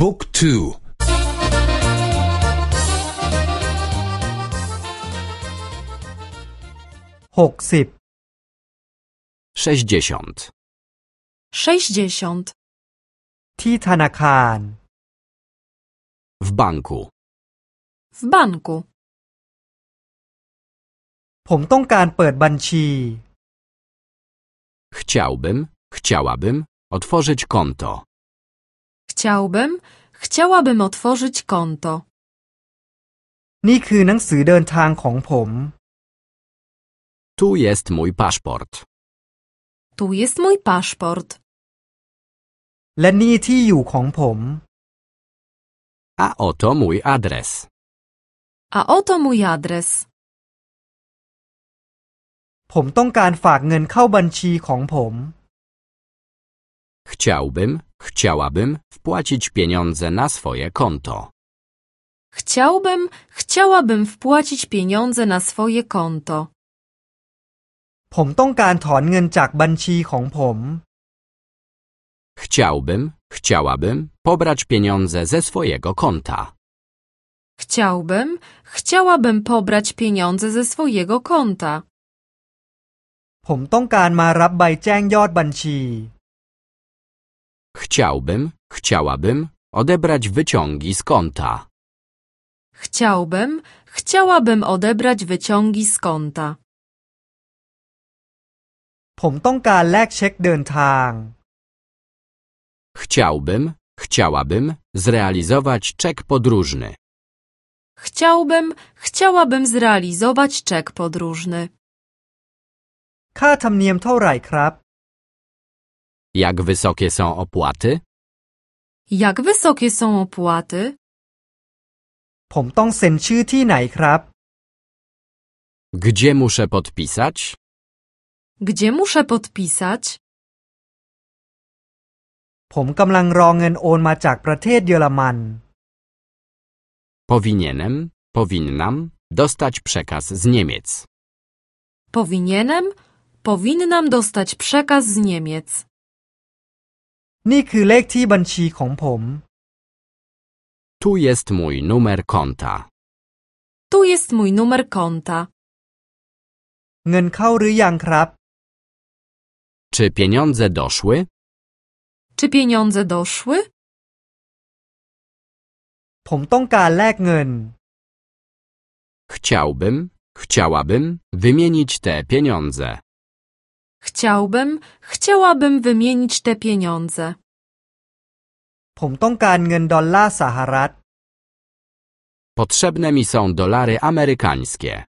บุ๊กทูหกสิบ sześćdziesiąt, 60. ที่ธนาคาร w banku, W banku. ผมต้องการเปิดบัญชี chciałbym, chciałabym otworzyć konto. Chciałbym, chciałabym otworzyć konto. นี่คือหนังสือเดินทางของผม Tu jest mój paszport. Tu jest mój paszport. และนี่ที่อยู่ของผม A oto mój adres. A oto mój adres. ผมต้องการฝากเงินเข้าบัญชีของผม Chciałbym, chciałabym wpłacić pieniądze na swoje konto. Chciałbym, chciałabym wpłacić pieniądze na swoje konto. ผมต้องการถอนเงินจากบัญชีของผม Chciałbym, chciałabym pobrać pieniądze ze swojego konta. Chciałbym, chciałabym pobrać pieniądze ze swojego konta. ผมต้องการมารับใบแจ้งยอดบัญชี Chciałbym, chciałabym odebrać wyciągi z konta. Chciałbym, chciałabym odebrać wyciągi z konta. ผมต้องการแลกเช็คเดินทาง Chciałbym, chciałabym zrealizować czek podróżny. Chciałbym, chciałabym zrealizować czek podróżny. ค่าธรรมเนียมเท่าไหร่ครับ Jak wysokie są opłaty? Jak wysokie są opłaty? ผมต้องเซ็นชื่อที่ไหนครับ Gdzie muszę podpisać? Gdzie muszę podpisać? ผมกำลังรอเงินโอนมาจากประเทศเยอรมัน Powinienem, powinnam dostać przekaz z Niemiec. Powinienem, powinnam dostać przekaz z Niemiec. นี่คือเลขที่บัญชีของผม Tu jest mój numer konta. Tu jest mój numer konta. เงินเข้าหรือยังครับ Czy pieniądze doszły? Czy pieniądze doszły? ผมต้องการแลกเงิน Chciałbym, chciałabym wymienić te pieniądze. Chciałbym, chciałabym wymienić te pieniądze. ผมต้องการเงินดอลลาร์สหรัฐ Potrzebne mi są dolary amerykańskie.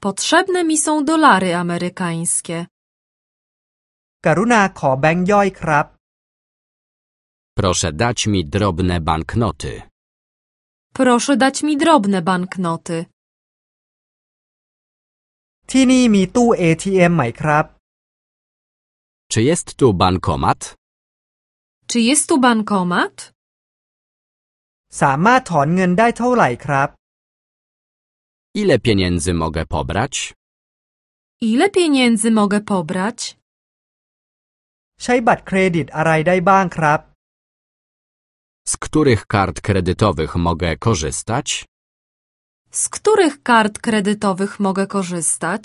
Potrzebne mi są dolary amerykańskie. กรุณาขอแบงค์ย่อยครับ Proszę dać mi drobne banknoty. Proszę dać mi drobne banknoty. ที่นี่มีตู้ ATM ไหมครับ Czy jest tu bankomat? Czy jest tu bankomat? สามารถถอนเงินได้เท่าไหร่ครับ Ile pieniędzy mogę pobrać? Ile pieniędzy mogę pobrać? ใช้บัตรเครดิตอะไรได้บ้างครับ Z których kart kredytowych mogę korzystać? Z których kart kredytowych mogę korzystać?